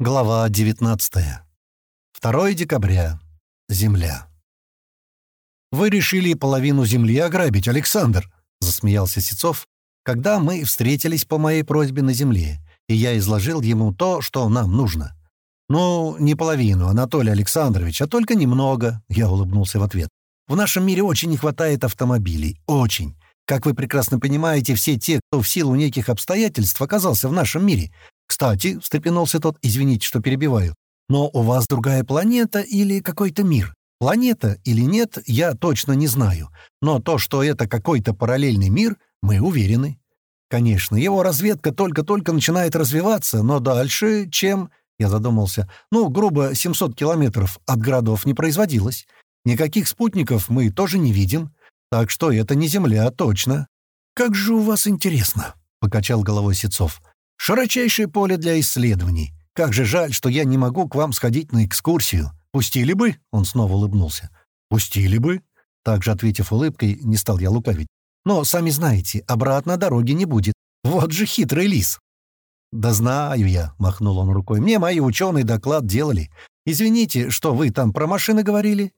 Глава 19. 2 декабря. Земля. «Вы решили половину земли ограбить, Александр!» — засмеялся Сецов, когда мы встретились по моей просьбе на земле, и я изложил ему то, что нам нужно. «Ну, не половину, Анатолий Александрович, а только немного», — я улыбнулся в ответ. «В нашем мире очень не хватает автомобилей. Очень. Как вы прекрасно понимаете, все те, кто в силу неких обстоятельств оказался в нашем мире, «Кстати», — встрепенулся тот, — «извините, что перебиваю, но у вас другая планета или какой-то мир? Планета или нет, я точно не знаю, но то, что это какой-то параллельный мир, мы уверены. Конечно, его разведка только-только начинает развиваться, но дальше, чем...» Я задумался. «Ну, грубо, 700 километров от городов не производилось. Никаких спутников мы тоже не видим. Так что это не Земля, точно». «Как же у вас интересно», — покачал головой Сецов. Широчайшее поле для исследований. Как же жаль, что я не могу к вам сходить на экскурсию. Пустили бы?» — он снова улыбнулся. «Пустили бы?» Также ответив улыбкой, не стал я лукавить. «Но, сами знаете, обратно дороги не будет. Вот же хитрый лис!» «Да знаю я», — махнул он рукой. «Мне мои ученые доклад делали. Извините, что вы там про машины говорили?»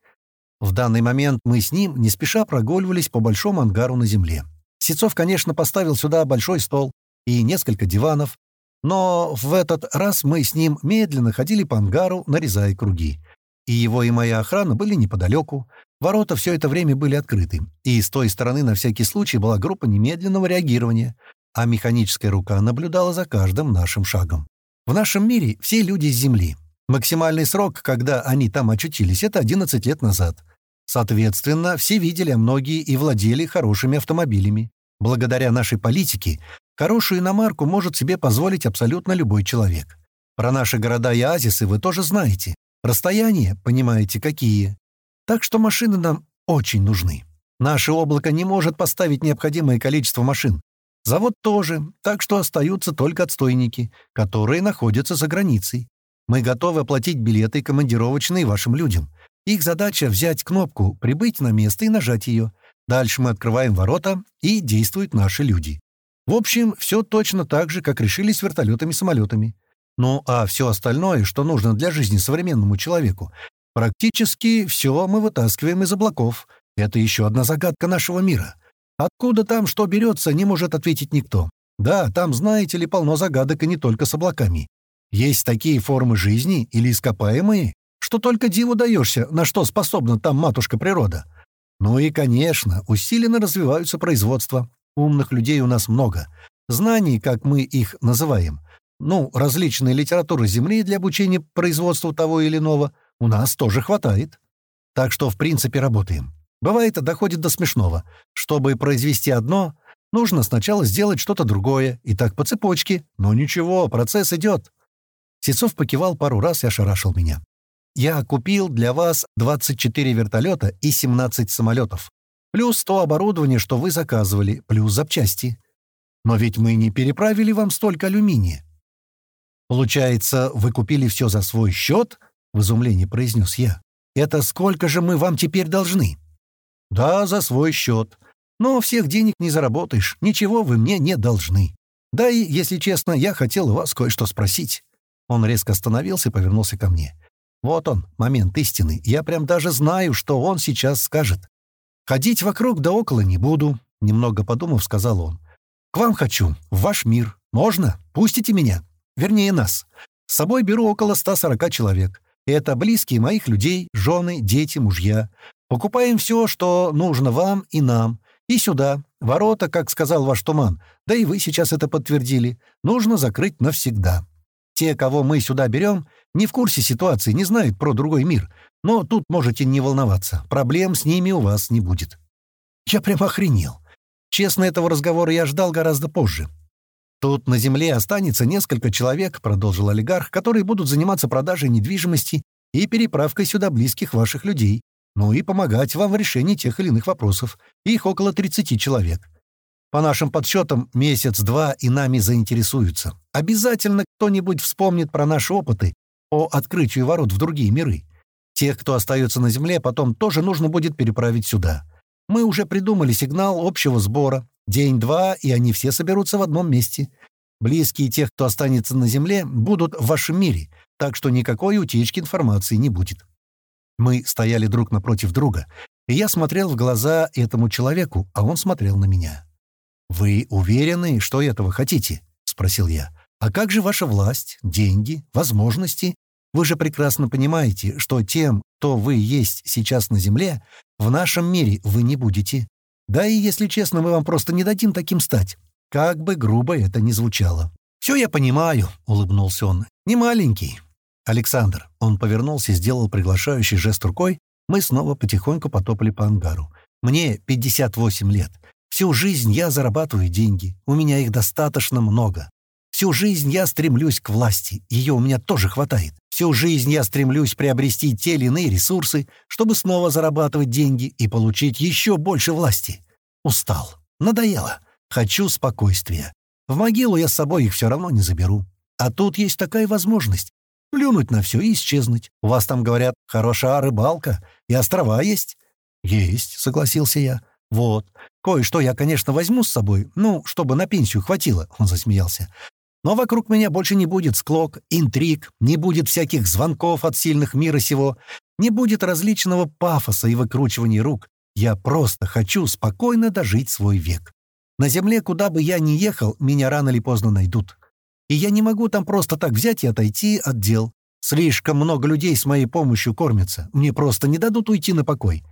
В данный момент мы с ним не спеша прогуливались по большому ангару на земле. Сецов, конечно, поставил сюда большой стол, и несколько диванов, но в этот раз мы с ним медленно ходили по ангару, нарезая круги. И его и моя охрана были неподалеку. Ворота все это время были открыты, и с той стороны на всякий случай была группа немедленного реагирования, а механическая рука наблюдала за каждым нашим шагом. В нашем мире все люди с Земли. Максимальный срок, когда они там очутились, это 11 лет назад. Соответственно, все видели, а многие и владели хорошими автомобилями. Благодаря нашей политике Хорошую иномарку может себе позволить абсолютно любой человек. Про наши города и оазисы вы тоже знаете. Расстояния, понимаете, какие. Так что машины нам очень нужны. Наше облако не может поставить необходимое количество машин. Завод тоже, так что остаются только отстойники, которые находятся за границей. Мы готовы оплатить билеты командировочные вашим людям. Их задача — взять кнопку, прибыть на место и нажать ее. Дальше мы открываем ворота, и действуют наши люди. В общем, все точно так же, как решили с вертолетами-самолетами. Ну, а все остальное, что нужно для жизни современному человеку, практически все мы вытаскиваем из облаков. Это еще одна загадка нашего мира. Откуда там что берется, не может ответить никто. Да, там, знаете ли, полно загадок и не только с облаками. Есть такие формы жизни или ископаемые, что только диву даешься, на что способна там матушка природа. Ну и, конечно, усиленно развиваются производства. Умных людей у нас много. Знаний, как мы их называем. Ну, различные литературы Земли для обучения производству того или иного у нас тоже хватает. Так что, в принципе, работаем. Бывает, доходит до смешного. Чтобы произвести одно, нужно сначала сделать что-то другое, и так по цепочке. Но ничего, процесс идет. Сецов покивал пару раз и ошарашил меня. «Я купил для вас 24 вертолета и 17 самолетов. Плюс то оборудование, что вы заказывали, плюс запчасти. Но ведь мы не переправили вам столько алюминия. Получается, вы купили все за свой счет? В изумлении произнес я. Это сколько же мы вам теперь должны? Да, за свой счет. Но всех денег не заработаешь, ничего вы мне не должны. Да и, если честно, я хотел вас кое-что спросить. Он резко остановился и повернулся ко мне. Вот он, момент истины. Я прям даже знаю, что он сейчас скажет. «Ходить вокруг да около не буду», — немного подумав, сказал он. «К вам хочу, в ваш мир. Можно? Пустите меня. Вернее, нас. С собой беру около 140 человек. Это близкие моих людей, жены, дети, мужья. Покупаем все, что нужно вам и нам. И сюда. Ворота, как сказал ваш туман. Да и вы сейчас это подтвердили. Нужно закрыть навсегда. Те, кого мы сюда берем, не в курсе ситуации, не знают про другой мир. Но тут можете не волноваться. Проблем с ними у вас не будет. Я прям охренел. Честно, этого разговора я ждал гораздо позже. Тут на земле останется несколько человек, продолжил олигарх, которые будут заниматься продажей недвижимости и переправкой сюда близких ваших людей. Ну и помогать вам в решении тех или иных вопросов. Их около 30 человек. По нашим подсчетам, месяц-два и нами заинтересуются. Обязательно кто-нибудь вспомнит про наши опыты по открытию ворот в другие миры. Тех, кто остается на Земле, потом тоже нужно будет переправить сюда. Мы уже придумали сигнал общего сбора. День-два, и они все соберутся в одном месте. Близкие тех, кто останется на Земле, будут в вашем мире, так что никакой утечки информации не будет. Мы стояли друг напротив друга, и я смотрел в глаза этому человеку, а он смотрел на меня. «Вы уверены, что этого хотите?» — спросил я. «А как же ваша власть, деньги, возможности? Вы же прекрасно понимаете, что тем, кто вы есть сейчас на Земле, в нашем мире вы не будете. Да и, если честно, мы вам просто не дадим таким стать. Как бы грубо это ни звучало. «Все я понимаю», — улыбнулся он. «Не маленький». «Александр», — он повернулся и сделал приглашающий жест рукой, мы снова потихоньку потопали по ангару. «Мне 58 лет. Всю жизнь я зарабатываю деньги. У меня их достаточно много. Всю жизнь я стремлюсь к власти. Ее у меня тоже хватает. Всю жизнь я стремлюсь приобрести те или иные ресурсы, чтобы снова зарабатывать деньги и получить еще больше власти. Устал. Надоело. Хочу спокойствия. В могилу я с собой их все равно не заберу. А тут есть такая возможность. Плюнуть на все и исчезнуть. У вас там, говорят, хорошая рыбалка, и острова есть?» «Есть», — согласился я. «Вот. Кое-что я, конечно, возьму с собой, ну, чтобы на пенсию хватило», — он засмеялся. «Но вокруг меня больше не будет склок, интриг, не будет всяких звонков от сильных мира сего, не будет различного пафоса и выкручивания рук. Я просто хочу спокойно дожить свой век. На земле, куда бы я ни ехал, меня рано или поздно найдут. И я не могу там просто так взять и отойти от дел. Слишком много людей с моей помощью кормятся. Мне просто не дадут уйти на покой.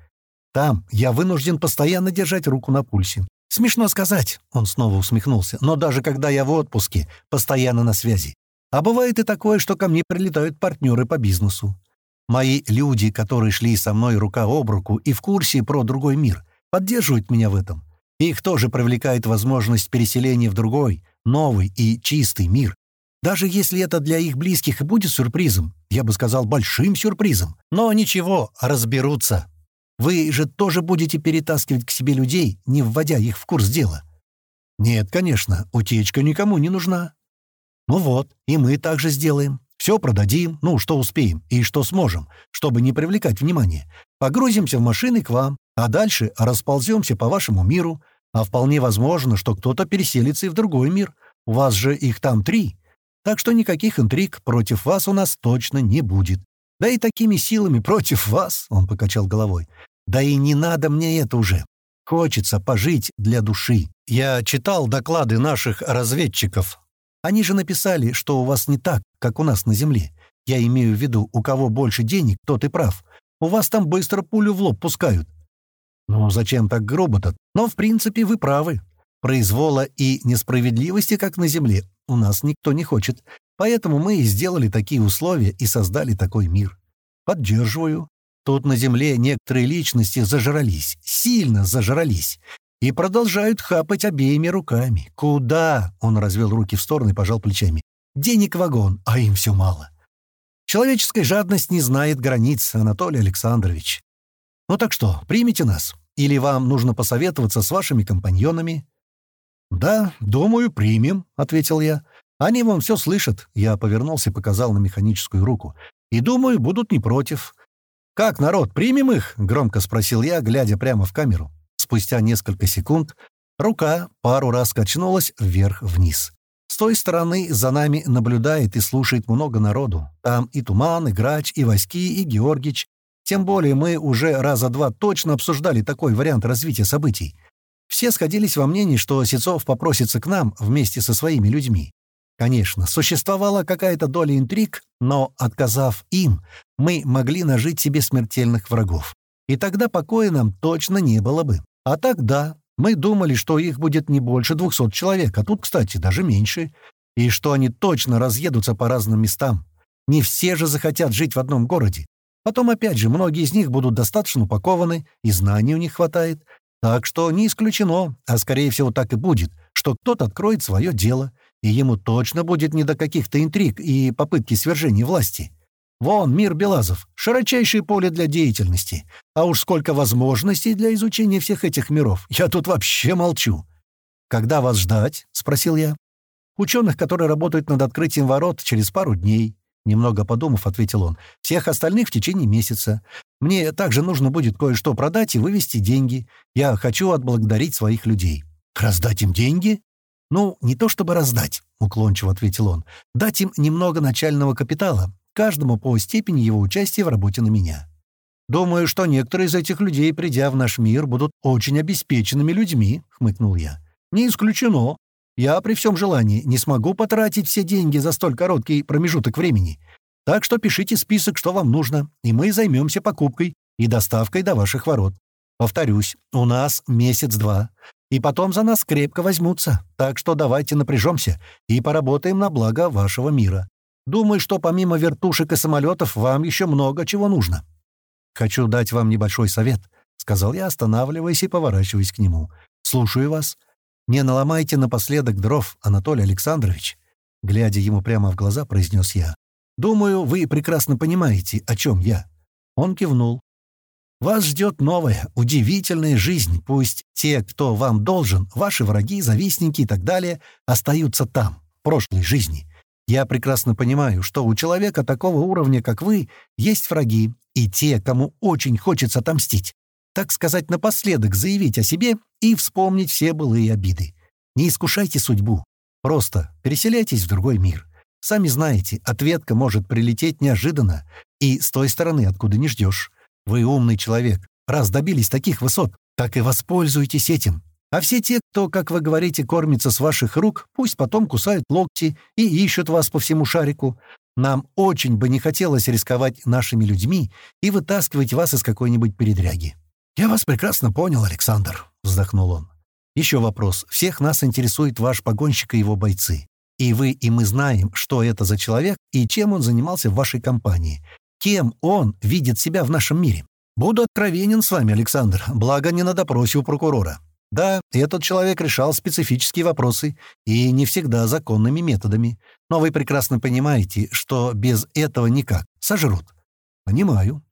Там я вынужден постоянно держать руку на пульсе. Смешно сказать, он снова усмехнулся, но даже когда я в отпуске, постоянно на связи. А бывает и такое, что ко мне прилетают партнеры по бизнесу. Мои люди, которые шли со мной рука об руку и в курсе про другой мир, поддерживают меня в этом. Их тоже привлекает возможность переселения в другой, новый и чистый мир. Даже если это для их близких и будет сюрпризом, я бы сказал, большим сюрпризом. Но ничего, разберутся. Вы же тоже будете перетаскивать к себе людей, не вводя их в курс дела. Нет, конечно, утечка никому не нужна. Ну вот, и мы также сделаем. Все продадим, ну, что успеем и что сможем, чтобы не привлекать внимание. Погрузимся в машины к вам, а дальше располземся по вашему миру, а вполне возможно, что кто-то переселится и в другой мир. У вас же их там три. Так что никаких интриг против вас у нас точно не будет. Да и такими силами против вас, — он покачал головой. Да и не надо мне это уже. Хочется пожить для души. Я читал доклады наших разведчиков. Они же написали, что у вас не так, как у нас на Земле. Я имею в виду, у кого больше денег, тот и прав. У вас там быстро пулю в лоб пускают. «Ну, зачем так грубо-то? Но, в принципе, вы правы. Произвола и несправедливости, как на Земле, у нас никто не хочет. Поэтому мы и сделали такие условия и создали такой мир. Поддерживаю. Тут на Земле некоторые личности зажрались, сильно зажрались. И продолжают хапать обеими руками. Куда? Он развел руки в стороны и пожал плечами. Денег вагон, а им все мало. Человеческая жадность не знает границ, Анатолий Александрович. Ну так что, примите нас? Или вам нужно посоветоваться с вашими компаньонами?» «Да, думаю, примем», — ответил я. «Они вам все слышат», — я повернулся и показал на механическую руку. «И думаю, будут не против». «Как, народ, примем их?» — громко спросил я, глядя прямо в камеру. Спустя несколько секунд рука пару раз качнулась вверх-вниз. С той стороны за нами наблюдает и слушает много народу. Там и Туман, и Грач, и Васьки, и Георгич, тем более мы уже раза два точно обсуждали такой вариант развития событий. Все сходились во мнении, что Сецов попросится к нам вместе со своими людьми. Конечно, существовала какая-то доля интриг, но, отказав им, мы могли нажить себе смертельных врагов. И тогда покоя нам точно не было бы. А тогда мы думали, что их будет не больше двухсот человек, а тут, кстати, даже меньше, и что они точно разъедутся по разным местам. Не все же захотят жить в одном городе. Потом, опять же, многие из них будут достаточно упакованы, и знаний у них хватает. Так что не исключено, а скорее всего так и будет, что кто-то откроет свое дело, и ему точно будет не до каких-то интриг и попытки свержения власти. Вон, мир Белазов, широчайшее поле для деятельности. А уж сколько возможностей для изучения всех этих миров. Я тут вообще молчу. «Когда вас ждать?» — спросил я. «Ученых, которые работают над открытием ворот через пару дней. Немного подумав, ответил он. «Всех остальных в течение месяца. Мне также нужно будет кое-что продать и вывести деньги. Я хочу отблагодарить своих людей». «Раздать им деньги?» «Ну, не то чтобы раздать», — уклончиво ответил он. «Дать им немного начального капитала, каждому по степени его участия в работе на меня. Думаю, что некоторые из этих людей, придя в наш мир, будут очень обеспеченными людьми», — хмыкнул я. «Не исключено. Я при всем желании не смогу потратить все деньги за столь короткий промежуток времени. Так что пишите список, что вам нужно, и мы займемся покупкой и доставкой до ваших ворот. Повторюсь, у нас месяц-два. И потом за нас крепко возьмутся. Так что давайте напряжемся и поработаем на благо вашего мира. Думаю, что помимо вертушек и самолетов вам еще много чего нужно. Хочу дать вам небольшой совет, — сказал я, останавливаясь и поворачиваясь к нему. Слушаю вас. Не наломайте напоследок дров, Анатолий Александрович. Глядя ему прямо в глаза, произнес я. «Думаю, вы прекрасно понимаете, о чем я». Он кивнул. Вас ждет новая, удивительная жизнь. Пусть те, кто вам должен, ваши враги, завистники и так далее, остаются там, в прошлой жизни. Я прекрасно понимаю, что у человека такого уровня, как вы, есть враги, и те, кому очень хочется отомстить. Так сказать, напоследок заявить о себе и вспомнить все былые обиды. Не искушайте судьбу. Просто переселяйтесь в другой мир. Сами знаете, ответка может прилететь неожиданно и с той стороны, откуда не ждешь. Вы умный человек. Раз добились таких высот, так и воспользуйтесь этим. А все те, кто, как вы говорите, кормится с ваших рук, пусть потом кусают локти и ищут вас по всему шарику. Нам очень бы не хотелось рисковать нашими людьми и вытаскивать вас из какой-нибудь передряги». «Я вас прекрасно понял, Александр», — вздохнул он. «Еще вопрос. Всех нас интересует ваш погонщик и его бойцы. И вы, и мы знаем, что это за человек и чем он занимался в вашей компании. Кем он видит себя в нашем мире? Буду откровенен с вами, Александр, благо не на допросе у прокурора. Да, этот человек решал специфические вопросы и не всегда законными методами. Но вы прекрасно понимаете, что без этого никак. Сожрут. Понимаю.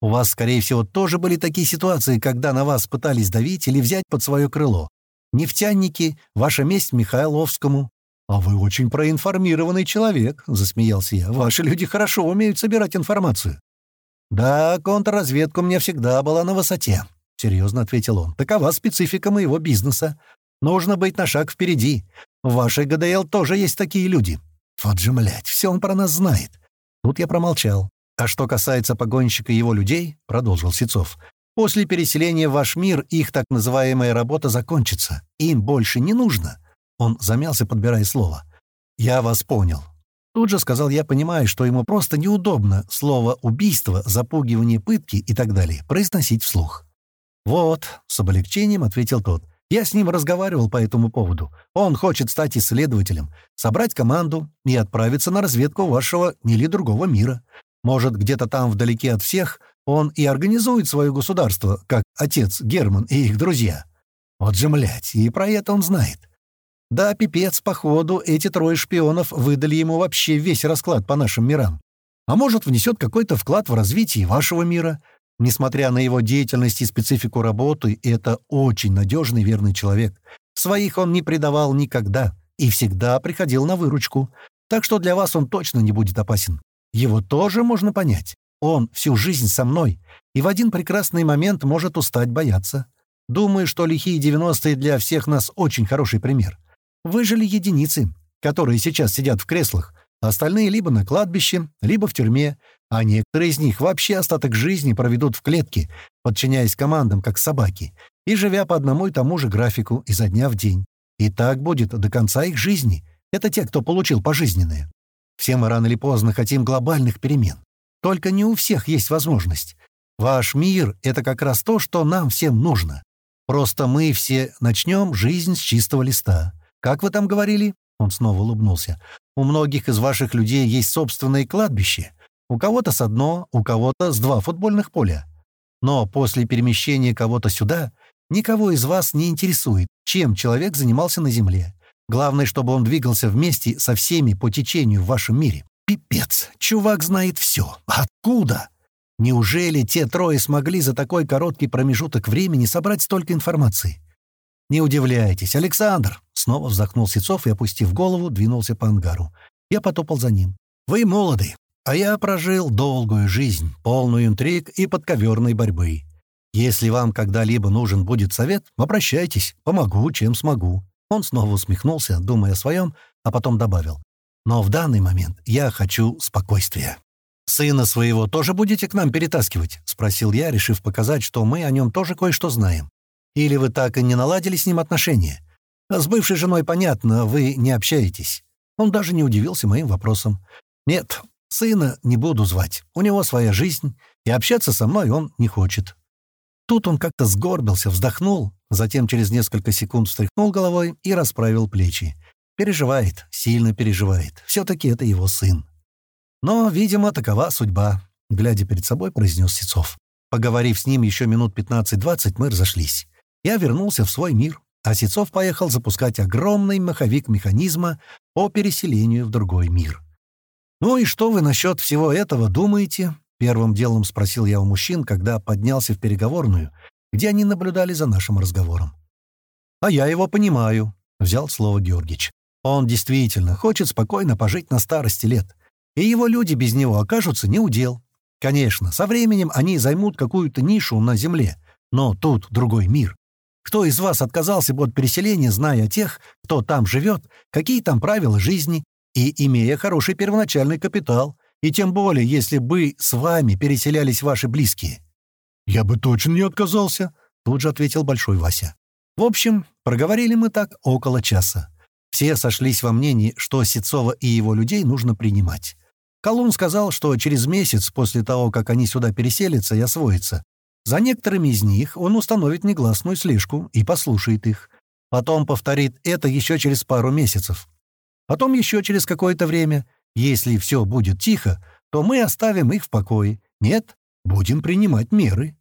У вас, скорее всего, тоже были такие ситуации, когда на вас пытались давить или взять под свое крыло. Нефтяники, ваша месть Михайловскому, «А вы очень проинформированный человек», — засмеялся я. «Ваши люди хорошо умеют собирать информацию». «Да, контрразведка у меня всегда была на высоте», — серьезно ответил он. «Такова специфика моего бизнеса. Нужно быть на шаг впереди. В вашей ГДЛ тоже есть такие люди». «Вот же, млядь, все он про нас знает». Тут я промолчал. «А что касается погонщика и его людей», — продолжил Сецов, «после переселения в ваш мир их так называемая работа закончится. Им больше не нужно». Он замялся, подбирая слово. «Я вас понял». Тут же сказал я, понимая, что ему просто неудобно слово «убийство», «запугивание пытки» и так далее произносить вслух. «Вот», — с облегчением ответил тот, — «я с ним разговаривал по этому поводу. Он хочет стать исследователем, собрать команду и отправиться на разведку вашего или другого мира. Может, где-то там вдалеке от всех он и организует свое государство, как отец Герман и их друзья. Вот же, млядь, и про это он знает. Да, пипец, походу, эти трое шпионов выдали ему вообще весь расклад по нашим мирам. А может, внесет какой-то вклад в развитие вашего мира. Несмотря на его деятельность и специфику работы, это очень надежный верный человек. Своих он не предавал никогда и всегда приходил на выручку. Так что для вас он точно не будет опасен. Его тоже можно понять. Он всю жизнь со мной и в один прекрасный момент может устать бояться. Думаю, что лихие 90-е для всех нас очень хороший пример. Выжили единицы, которые сейчас сидят в креслах, остальные либо на кладбище, либо в тюрьме, а некоторые из них вообще остаток жизни проведут в клетке, подчиняясь командам, как собаки, и живя по одному и тому же графику изо дня в день. И так будет до конца их жизни. Это те, кто получил пожизненное. Все мы рано или поздно хотим глобальных перемен. Только не у всех есть возможность. Ваш мир — это как раз то, что нам всем нужно. Просто мы все начнем жизнь с чистого листа. «Как вы там говорили?» Он снова улыбнулся. «У многих из ваших людей есть собственное кладбище. У кого-то с одно, у кого-то с два футбольных поля. Но после перемещения кого-то сюда никого из вас не интересует, чем человек занимался на Земле. Главное, чтобы он двигался вместе со всеми по течению в вашем мире. Пипец, чувак знает все. Откуда? Неужели те трое смогли за такой короткий промежуток времени собрать столько информации? «Не удивляйтесь, Александр!» Снова вздохнул Сецов и, опустив голову, двинулся по ангару. Я потопал за ним. «Вы молоды, а я прожил долгую жизнь, полную интриг и подковерной борьбы. Если вам когда-либо нужен будет совет, обращайтесь, помогу, чем смогу». Он снова усмехнулся, думая о своем, а потом добавил. «Но в данный момент я хочу спокойствия». «Сына своего тоже будете к нам перетаскивать?» — спросил я, решив показать, что мы о нем тоже кое-что знаем. «Или вы так и не наладили с ним отношения? С бывшей женой, понятно, вы не общаетесь». Он даже не удивился моим вопросом. «Нет, сына не буду звать. У него своя жизнь, и общаться со мной он не хочет». Тут он как-то сгорбился, вздохнул, затем через несколько секунд встряхнул головой и расправил плечи. Переживает, сильно переживает. Все-таки это его сын. Но, видимо, такова судьба, — глядя перед собой, произнес Сецов. Поговорив с ним еще минут 15-20, мы разошлись. Я вернулся в свой мир, а Сецов поехал запускать огромный маховик механизма по переселению в другой мир. «Ну и что вы насчет всего этого думаете?» — первым делом спросил я у мужчин, когда поднялся в переговорную, где они наблюдали за нашим разговором. «А я его понимаю», — взял слово Георгич. «Он действительно хочет спокойно пожить на старости лет и его люди без него окажутся не удел. Конечно, со временем они займут какую-то нишу на Земле, но тут другой мир. Кто из вас отказался бы от переселения, зная о тех, кто там живет, какие там правила жизни, и имея хороший первоначальный капитал, и тем более, если бы с вами переселялись ваши близкие? «Я бы точно не отказался», — тут же ответил Большой Вася. В общем, проговорили мы так около часа. Все сошлись во мнении, что Сецова и его людей нужно принимать. Колун сказал, что через месяц после того, как они сюда переселятся и освоятся, за некоторыми из них он установит негласную слежку и послушает их. Потом повторит это еще через пару месяцев. Потом еще через какое-то время. Если все будет тихо, то мы оставим их в покое. Нет, будем принимать меры.